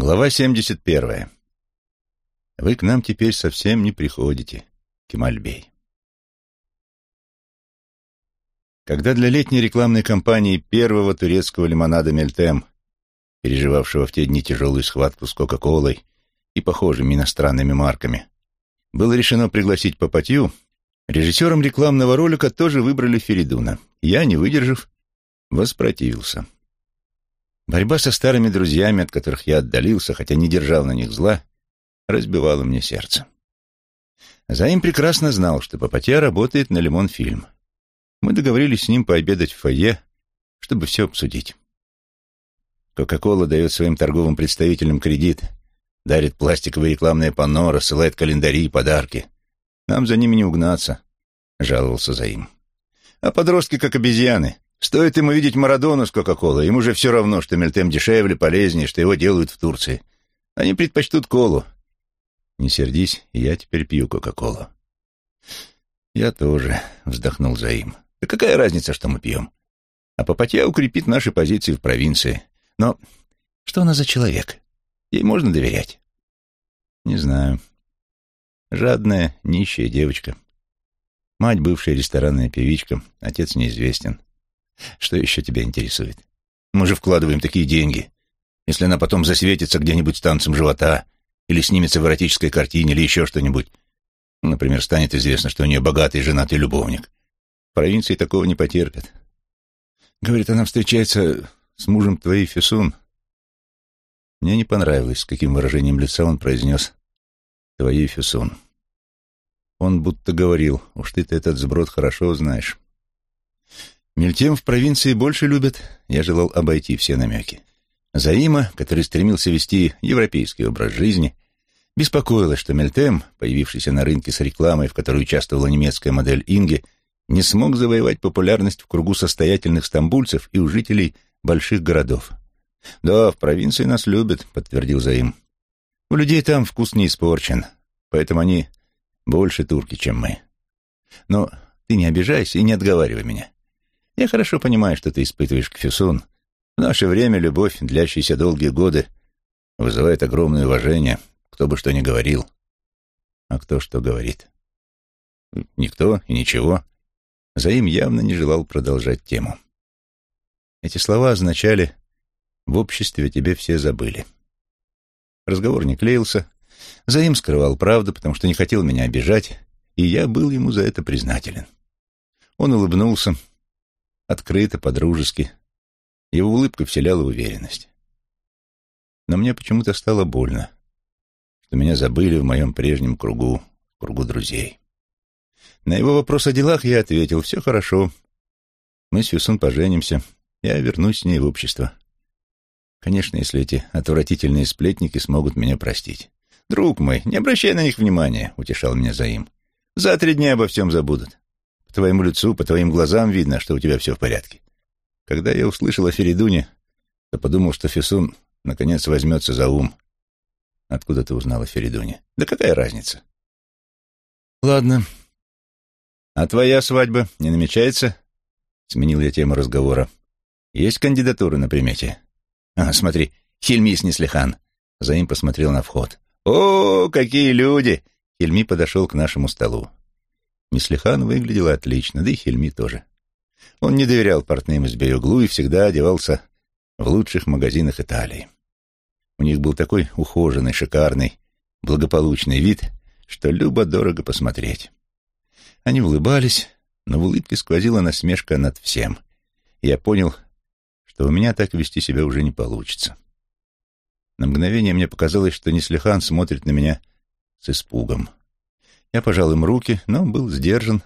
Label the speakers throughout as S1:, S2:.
S1: Глава 71. Вы к нам теперь совсем не приходите, Кемальбей. Когда для летней рекламной кампании первого турецкого лимонада «Мельтем», переживавшего в те дни тяжелую схватку с Кока-Колой и похожими иностранными марками, было решено пригласить Папатью, режиссером рекламного ролика тоже выбрали Феридуна. Я, не выдержав, воспротивился. Борьба со старыми друзьями, от которых я отдалился, хотя не держал на них зла, разбивала мне сердце. Заим прекрасно знал, что Папатья работает на «Лимон-фильм». Мы договорились с ним пообедать в фойе, чтобы все обсудить. Кока-кола дает своим торговым представителям кредит, дарит пластиковые рекламные панно, рассылает календари и подарки. Нам за ними не угнаться, — жаловался Заим. А подростки как обезьяны, Стоит ему видеть Марадону с Кока-Колой, ему же все равно, что Мельтем дешевле, полезнее, что его делают в Турции. Они предпочтут колу. Не сердись, я теперь пью Кока-Колу. Я тоже, вздохнул Заим. Да какая разница, что мы пьем? А Папатья укрепит наши позиции в провинции. Но что она за человек? Ей можно доверять? Не знаю. Жадная, нищая девочка. Мать бывшая ресторанная певичка, отец неизвестен. Что еще тебя интересует? Мы же вкладываем такие деньги. Если она потом засветится где-нибудь с танцем живота, или снимется в эротической картине, или еще что-нибудь, например, станет известно, что у нее богатый женатый любовник, в провинции такого не потерпят. Говорит, она встречается с мужем твоей Фисун. Мне не понравилось, с каким выражением лица он произнес «твоей Фисун». Он будто говорил, уж ты-то этот сброд хорошо знаешь. Мельтем в провинции больше любят, я желал обойти все намеки. Заима, который стремился вести европейский образ жизни, беспокоилась, что Мельтем, появившийся на рынке с рекламой, в которой участвовала немецкая модель Инги, не смог завоевать популярность в кругу состоятельных стамбульцев и у жителей больших городов. «Да, в провинции нас любят», — подтвердил Заим. «У людей там вкус не испорчен, поэтому они больше турки, чем мы. Но ты не обижайся и не отговаривай меня. Я хорошо понимаю, что ты испытываешь к Фюсун. В наше время любовь, длящаяся долгие годы, вызывает огромное уважение, кто бы что ни говорил. А кто что говорит? Никто и ничего. Заим явно не желал продолжать тему. Эти слова означали «в обществе тебе все забыли». Разговор не клеился. Заим скрывал правду, потому что не хотел меня обижать, и я был ему за это признателен. Он улыбнулся, открыто, по-дружески. Его улыбка вселяла уверенность. Но мне почему-то стало больно, что меня забыли в моем прежнем кругу, кругу друзей. На его вопрос о делах я ответил, все хорошо. Мы с Юсун поженимся, я вернусь с ней в общество. Конечно, если эти отвратительные сплетники смогут меня простить. «Друг мой, не обращай на них внимания», — утешал меня Заим. «За три дня обо всем забудут. Твоему лицу, по твоим глазам видно, что у тебя все в порядке. Когда я услышал о Феридуне, то подумал, что Фисун наконец возьмется за ум. Откуда ты узнал о Феридуне? Да какая разница? Ладно. А твоя свадьба не намечается? Сменил я тему разговора. Есть кандидатуры на примете? А, смотри, Хельми Снеслихан. За ним посмотрел на вход. О, какие люди! Хельми подошел к нашему столу. Мислихан выглядела отлично, да и Хельми тоже. Он не доверял портным из Береглу и всегда одевался в лучших магазинах Италии. У них был такой ухоженный, шикарный, благополучный вид, что любо-дорого посмотреть. Они улыбались, но в улыбке сквозила насмешка над всем. Я понял, что у меня так вести себя уже не получится. На мгновение мне показалось, что Неслихан смотрит на меня с испугом. Я пожал им руки, но был сдержан,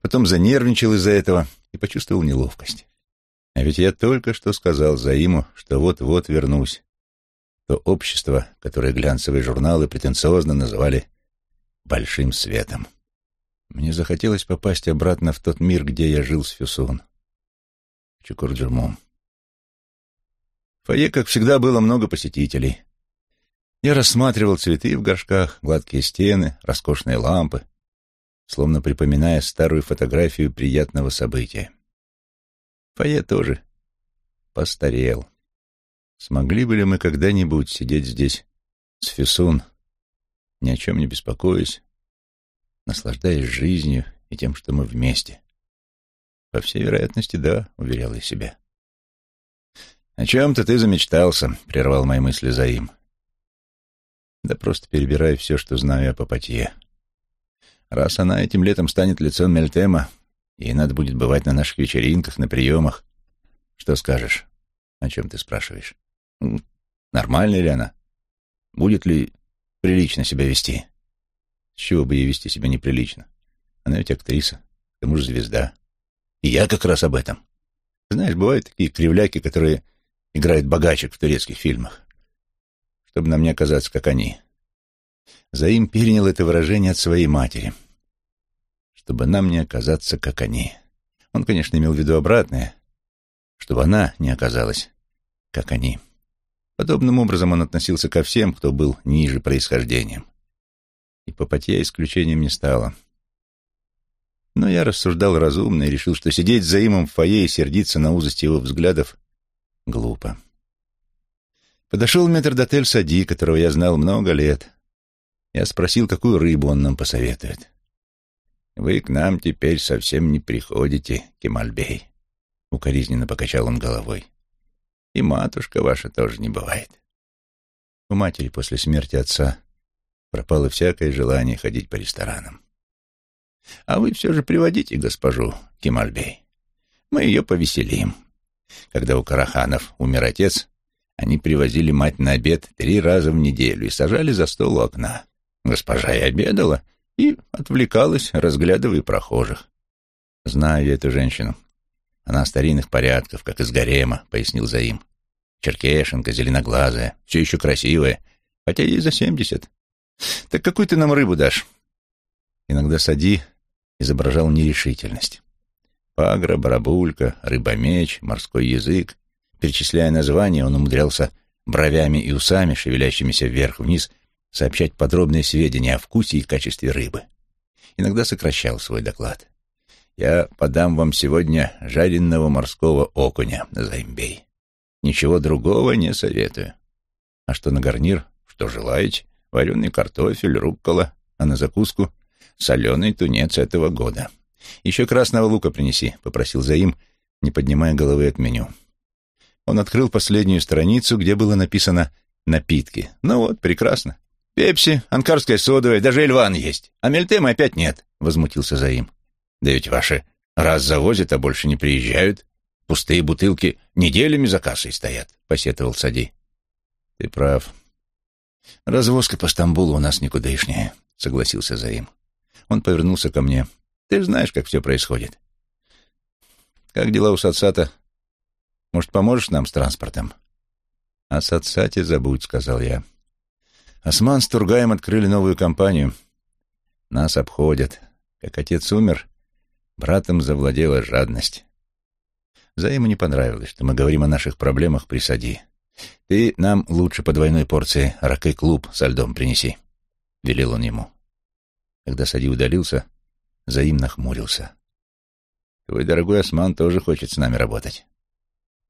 S1: потом занервничал из-за этого и почувствовал неловкость. А ведь я только что сказал Заиму, что вот-вот вернусь. То общество, которое глянцевые журналы претенциозно называли «большим светом». Мне захотелось попасть обратно в тот мир, где я жил с Фюсон. В. В фойе, как всегда, было много посетителей. Я рассматривал цветы в горшках, гладкие стены, роскошные лампы, словно припоминая старую фотографию приятного события. Фойе тоже постарел. Смогли бы ли мы когда-нибудь сидеть здесь с Фисун, ни о чем не беспокоясь, наслаждаясь жизнью и тем, что мы вместе? По всей вероятности, да, уверял я себя. «О чем-то ты замечтался», — прервал мои мысли Заим. «Да просто перебирай все, что знаю о Папатье. Раз она этим летом станет лицом Мельтема, ей надо будет бывать на наших вечеринках, на приемах. Что скажешь? О чем ты спрашиваешь? Нормальная ли она? Будет ли прилично себя вести? С чего бы ей вести себя неприлично? Она ведь актриса, к тому же звезда. И я как раз об этом. Знаешь, бывают такие кривляки, которые играют богачек в турецких фильмах. Чтобы нам не оказаться, как они. Заим перенял это выражение от своей матери. Чтобы нам не оказаться, как они. Он, конечно, имел в виду обратное. Чтобы она не оказалась, как они. Подобным образом он относился ко всем, кто был ниже происхождением. И Попотья исключением не стало. Но я рассуждал разумно и решил, что сидеть за имом в фойе и сердиться на узость его взглядов глупо. Подошел метрдотель Сади, которого я знал много лет. Я спросил, какую рыбу он нам посоветует. «Вы к нам теперь совсем не приходите, Кемальбей», — укоризненно покачал он головой. «И матушка ваша тоже не бывает». У матери после смерти отца пропало всякое желание ходить по ресторанам. А вы все же приводите госпожу Кемальбей. Мы ее повеселим. Когда у Караханов умер отец, они привозили мать на обед три раза в неделю и сажали за стол у окна. Госпожа и обедала, и отвлекалась, разглядывая прохожих. «Знаю я эту женщину. Она старинных порядков, как из гарема», — пояснил Заим. «Черкешенка, зеленоглазая, все еще красивая, хотя ей за семьдесят. Так какую ты нам рыбу дашь?» Иногда Сади изображал нерешительность. Пагра, барабулька, рыбомеч, морской язык. Перечисляя названия, он умудрялся бровями и усами, шевелящимися вверх-вниз, сообщать подробные сведения о вкусе и качестве рыбы. Иногда сокращал свой доклад. «Я подам вам сегодня жареного морского окуня, Займбей. Ничего другого не советую. А что на гарнир? Что желаете? Вареный картофель, руккола, а на закуску соленый тунец этого года. Еще красного лука принеси», — попросил Заим, не поднимая головы от меню. Он открыл последнюю страницу, где было написано «напитки». Ну вот, прекрасно. «Пепси, анкарская содовая, даже Эльван есть. А Мельтема опять нет», — возмутился Заим. «Да ведь ваши раз завозят, а больше не приезжают. Пустые бутылки неделями за кассой стоят», — посетовал Сади. «Ты прав. Развозка по Стамбулу у нас никудышняя», — согласился Заим. Он повернулся ко мне. «Ты знаешь, как все происходит. Как дела у Сацата? Может, поможешь нам с транспортом?» «О Сацате забудь», — сказал я. «Осман с Тургаем открыли новую компанию. Нас обходят. Как отец умер, братом завладела жадность. Заиму не понравилось, что мы говорим о наших проблемах при Сади. Ты нам лучше по двойной порции ракы-клуб со льдом принеси», — велел он ему. Когда Сади удалился, Заим нахмурился. «Твой дорогой Осман тоже хочет с нами работать».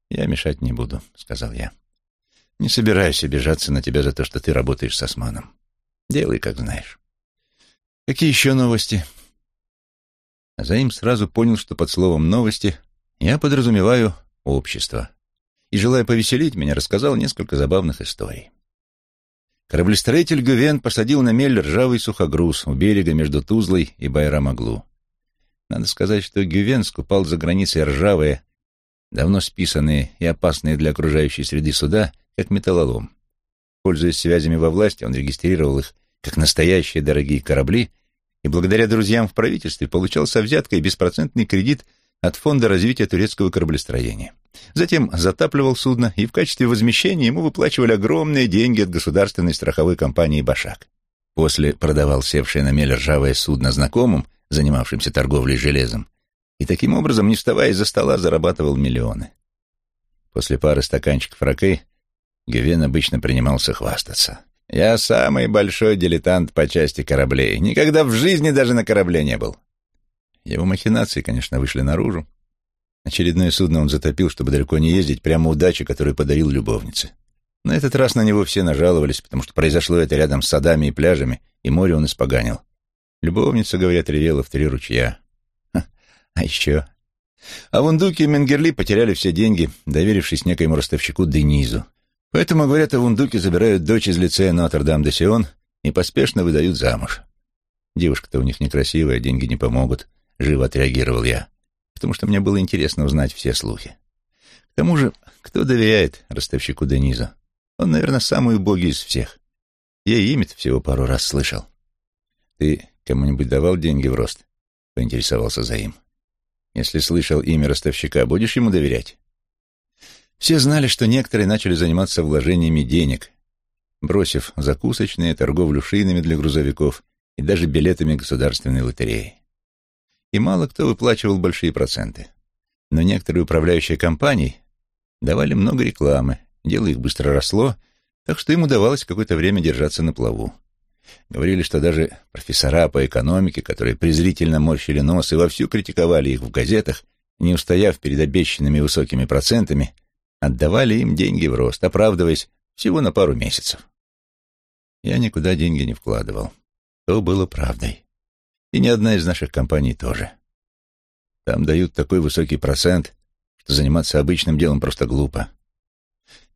S1: «Я мешать не буду», — сказал я. «Не собираюсь обижаться на тебя за то, что ты работаешь с Османом. Делай, как знаешь». «Какие еще новости?» а Заим сразу понял, что под словом «новости» я подразумеваю общество. И, желая повеселить меня, рассказал несколько забавных историй. Кораблестроитель Гювен посадил на мель ржавый сухогруз у берега между Тузлой и Байрамаглу. Надо сказать, что Гювен скупал за границей ржавые, давно списанные и опасные для окружающей среды суда, как металлолом. Пользуясь связями во власти, он регистрировал их как настоящие дорогие корабли и благодаря друзьям в правительстве получал со взяткой беспроцентный кредит от Фонда развития турецкого кораблестроения. Затем затапливал судно, и в качестве возмещения ему выплачивали огромные деньги от государственной страховой компании «Башак». После продавал севшее на мель ржавое судно знакомым, занимавшимся торговлей железом, и таким образом, не вставая из-за стола, зарабатывал миллионы. После пары стаканчиков ракы Гювен обычно принимался хвастаться. «Я самый большой дилетант по части кораблей. Никогда в жизни даже на корабле не был». Его махинации, конечно, вышли наружу, Очередное судно он затопил, чтобы далеко не ездить, прямо удачи, которую подарил любовнице. На этот раз на него все нажаловались, потому что произошло это рядом с садами и пляжами, и море он испоганил. Любовница, говорят, ревела в три ручья. А еще... А Вундуки и Менгерли потеряли все деньги, доверившись некоему ростовщику Денизу. Поэтому, говорят, о Вундуке забирают дочь из лицея Нотр-Дам-де-Сион и поспешно выдают замуж. Девушка-то у них некрасивая, деньги не помогут, — живо отреагировал я, потому что мне было интересно узнать все слухи. К тому же, кто доверяет ростовщику Денизу? Он, наверное, самый убогий из всех. Я имя всего пару раз слышал. Ты кому-нибудь давал деньги в рост? — поинтересовался Заим. Если слышал имя ростовщика, будешь ему доверять? Все знали, что некоторые начали заниматься вложениями денег, бросив закусочные, торговлю шинами для грузовиков и даже билетами государственной лотереи. И мало кто выплачивал большие проценты. Но некоторые управляющие компании давали много рекламы, дело их быстро росло, так что им удавалось какое-то время держаться на плаву. Говорили, что даже профессора по экономике, которые презрительно морщили нос и вовсю критиковали их в газетах, не устояв перед обещанными высокими процентами, отдавали им деньги в рост, оправдываясь всего на пару месяцев. Я никуда деньги не вкладывал. То было правдой. И ни одна из наших компаний тоже. Там дают такой высокий процент, что заниматься обычным делом просто глупо.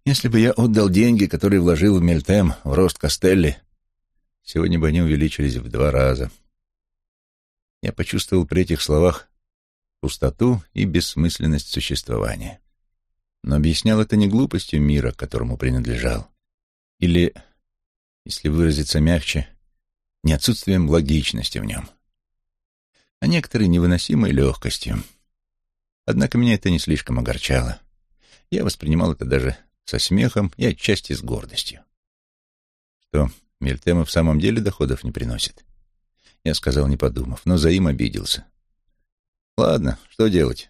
S1: Если бы я отдал деньги, которые вложил в Мельтем, в рост Костелли, сегодня бы они увеличились в два раза. Я почувствовал при этих словах пустоту и бессмысленность существования. Но объяснял это не глупостью мира, которому принадлежал, или если выразиться мягче, не отсутствием логичности в нем, а некоторой невыносимой легкостью. Однако меня это не слишком огорчало. Я воспринимал это даже со смехом и отчасти с гордостью. Что, Мельтема в самом деле доходов не приносит? Я сказал, не подумав, но за им обиделся. Ладно, что делать?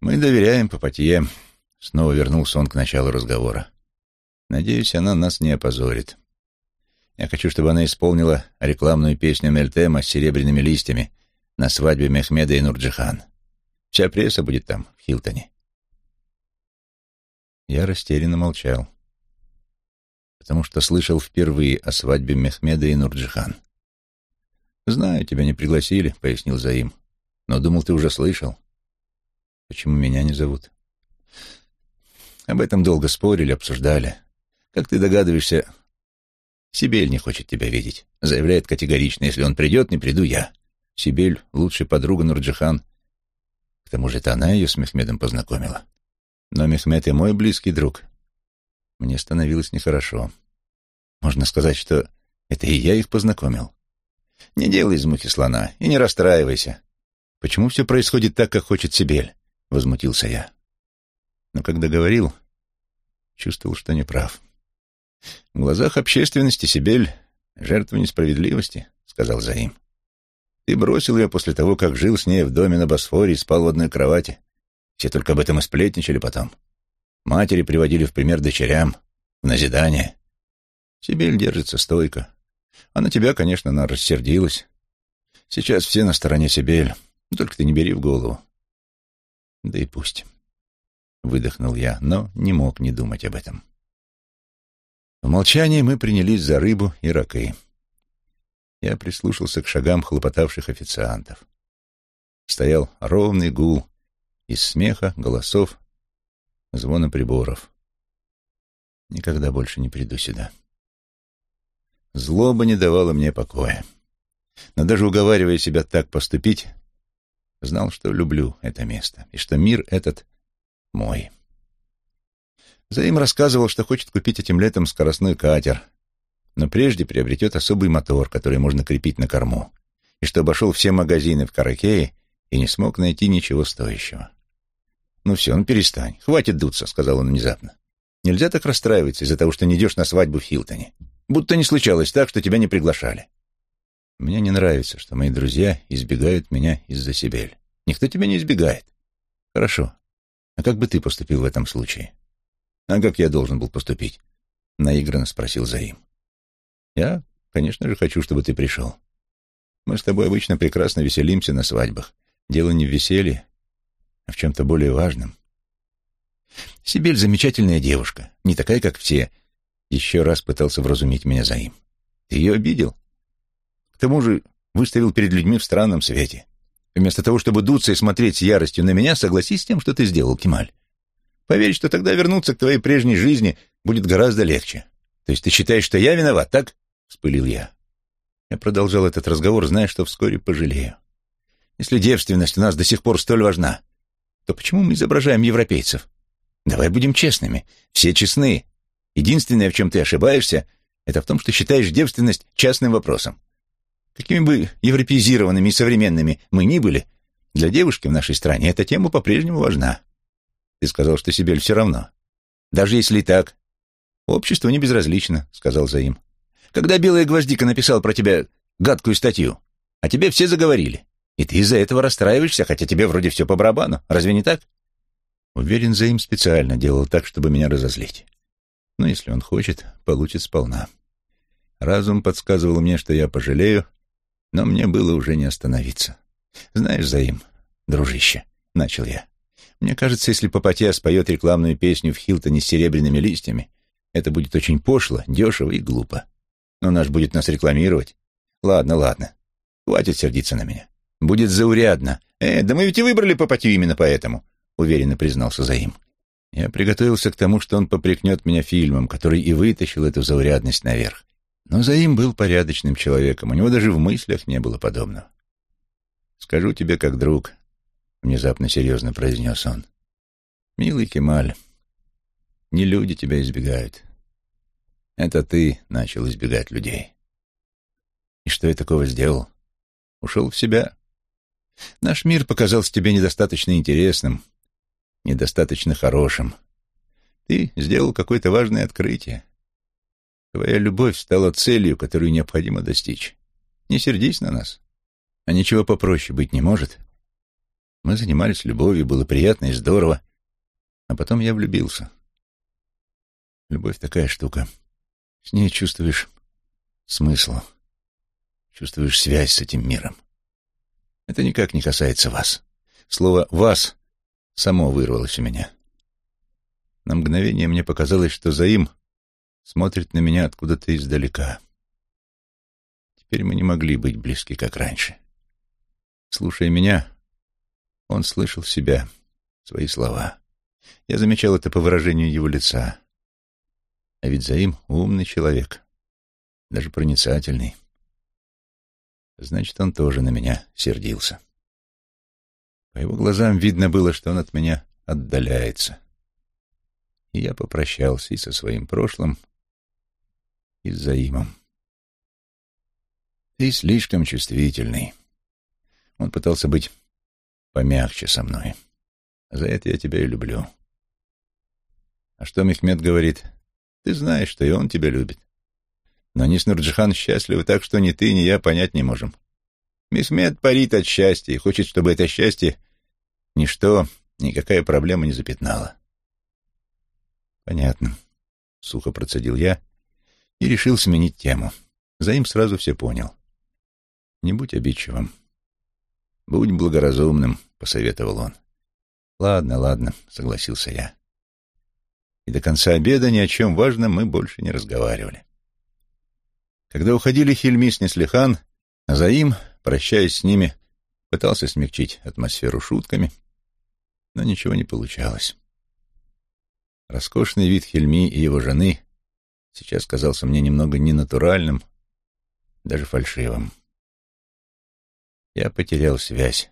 S1: Мы доверяем Папатье. Снова вернулся он к началу разговора. Надеюсь, она нас не опозорит. Я хочу, чтобы она исполнила рекламную песню Мельтема с серебряными листьями на свадьбе Мехмеда и Нурджихан. Вся пресса будет там, в Хилтоне. Я растерянно молчал, потому что слышал впервые о свадьбе Мехмеда и Нурджихан. «Знаю, тебя не пригласили», — пояснил Заим, — «но думал, ты уже слышал. Почему меня не зовут?» Об этом долго спорили, обсуждали. Как ты догадываешься, Сибель не хочет тебя видеть. Заявляет категорично, если он придет, не приду я. Сибель — лучшая подруга Нурджихан. К тому же это она ее с Мехмедом познакомила. Но Мехмед и мой близкий друг. Мне становилось нехорошо. Можно сказать, что это и я их познакомил. Не делай из мухи слона и не расстраивайся. Почему все происходит так, как хочет Сибель? Возмутился я. Но когда говорил, чувствовал, что не прав. В глазах общественности Сибель — жертва несправедливости, — сказал Заим. Ты бросил ее после того, как жил с ней в доме на Босфоре и спал в одной кровати. Все только об этом и сплетничали потом. Матери приводили в пример дочерям, в назидание. Сибель держится стойко. А на тебя, конечно, она рассердилась. Сейчас все на стороне Сибель, только ты не бери в голову. Да и пусть. Выдохнул я, но не мог не думать об этом. В молчании мы принялись за рыбу и ракы. Я прислушался к шагам хлопотавших официантов. Стоял ровный гул из смеха, голосов, звона приборов. Никогда больше не приду сюда. Злоба не давала мне покоя. Но даже уговаривая себя так поступить, знал, что люблю это место и что мир этот мой. Заим рассказывал, что хочет купить этим летом скоростной катер, но прежде приобретет особый мотор, который можно крепить на корму, и что обошел все магазины в Каракее и не смог найти ничего стоящего. «Ну все, ну перестань, хватит дуться», — сказал он внезапно. «Нельзя так расстраиваться из-за того, что не идешь на свадьбу в Хилтоне. Будто не случалось так, что тебя не приглашали». «Мне не нравится, что мои друзья избегают меня из-за Сибель. Никто тебя не избегает». «Хорошо. А как бы ты поступил в этом случае?» «А как я должен был поступить?» — наигранно спросил Заим. «Я, конечно же, хочу, чтобы ты пришел. Мы с тобой обычно прекрасно веселимся на свадьбах. Дело не в веселье, а в чем-то более важном. Сибель замечательная девушка, не такая, как все. Еще раз пытался вразумить меня Заим. Ты ее обидел? К тому же выставил перед людьми в странном свете. Вместо того, чтобы дуться и смотреть с яростью на меня, согласись с тем, что ты сделал, Кемаль. Поверь, что тогда вернуться к твоей прежней жизни будет гораздо легче. То есть ты считаешь, что я виноват, так? Вспылил я. Я продолжал этот разговор, зная, что вскоре пожалею. Если девственность у нас до сих пор столь важна, то почему мы изображаем европейцев? Давай будем честными. Все честны. Единственное, в чем ты ошибаешься, это в том, что считаешь девственность частным вопросом. Какими бы европеизированными и современными мы ни были, для девушки в нашей стране эта тема по-прежнему важна. Ты сказал, что Сибель все равно. Даже если и так. Общество не безразлично, сказал Заим. Когда Белая Гвоздика написал про тебя гадкую статью, а тебе все заговорили. И ты из-за этого расстраиваешься, хотя тебе вроде все по барабану. Разве не так? Уверен, Заим специально делал так, чтобы меня разозлить. Но если он хочет, получит сполна. Разум подсказывал мне, что я пожалею, но мне было уже не остановиться. Знаешь, Заим, дружище, — начал я, — мне кажется, если Попотя споет рекламную песню в Хилтоне с серебряными листьями, это будет очень пошло, дешево и глупо. Но наш будет нас рекламировать. Ладно, ладно, хватит сердиться на меня. Будет заурядно. Э, да мы ведь и выбрали Попотю именно поэтому, — уверенно признался Заим. Я приготовился к тому, что он попрекнет меня фильмом, который и вытащил эту заурядность наверх. Но Заим был порядочным человеком, у него даже в мыслях не было подобного. «Скажу тебе как друг», — внезапно серьезно произнес он. «Милый Кемаль, не люди тебя избегают. Это ты начал избегать людей. И что я такого сделал? Ушел в себя. Наш мир показался тебе недостаточно интересным, недостаточно хорошим. Ты сделал какое-то важное открытие. Твоя любовь стала целью, которую необходимо достичь. Не сердись на нас. А ничего попроще быть не может. Мы занимались любовью, было приятно и здорово. А потом я влюбился. Любовь такая штука. С ней чувствуешь смысл, чувствуешь связь с этим миром. Это никак не касается вас. Слово «вас» само вырвалось у меня. На мгновение мне показалось, что Заим смотрит на меня откуда-то издалека. Теперь мы не могли быть близки, как раньше. Слушая меня, он слышал себя, свои слова. Я замечал это по выражению его лица. А ведь Заим умный человек, даже проницательный. Значит, он тоже на меня сердился. По его глазам видно было, что он от меня отдаляется. И я попрощался и со своим прошлым, и с Заимом. Ты слишком чувствительный. Он пытался быть помягче со мной. За это я тебя и люблю. А что Мехмед говорит? Ты знаешь, что и он тебя любит. Но они с Нурджихан счастливы так, что ни ты, ни я понять не можем. Мехмед парит от счастья и хочет, чтобы это счастье ничто, никакая проблема не запятнала. Понятно. Сухо процедил я и решил сменить тему. За им сразу все понял. «Не будь обидчивым. Будь благоразумным», — посоветовал он. «Ладно, ладно», — согласился я. И до конца обеда ни о чем важном мы больше не разговаривали. Когда уходили Хильми с Неслихан, Заим, прощаясь с ними, пытался смягчить атмосферу шутками, но ничего не получалось. Роскошный вид Хильми и его жены сейчас казался мне немного ненатуральным, даже фальшивым. Я потерял связь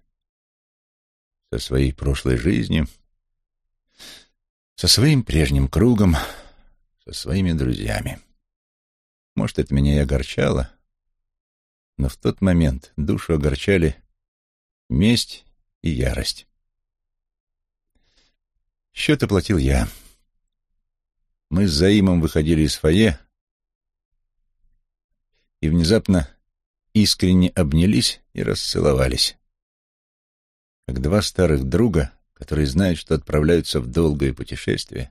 S1: со своей прошлой жизнью, со своим прежним кругом, со своими друзьями. Может, это меня и огорчало, но в тот момент душу огорчали месть и ярость. Счет оплатил я. Мы с Заимом выходили из фойе и внезапно искренне обнялись и расцеловались. Как два старых друга, которые знают, что отправляются в долгое путешествие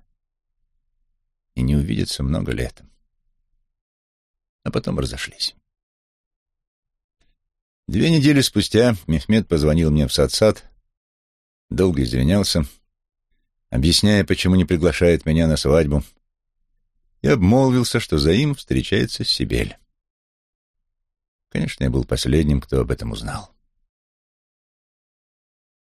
S1: и не увидятся много лет. А потом разошлись. Две недели спустя Мехмед позвонил мне в сад-сад, долго извинялся, Объясняя, почему не приглашает меня на свадьбу, я обмолвился, что за им встречается Сибель. Конечно, я был последним, кто об этом узнал.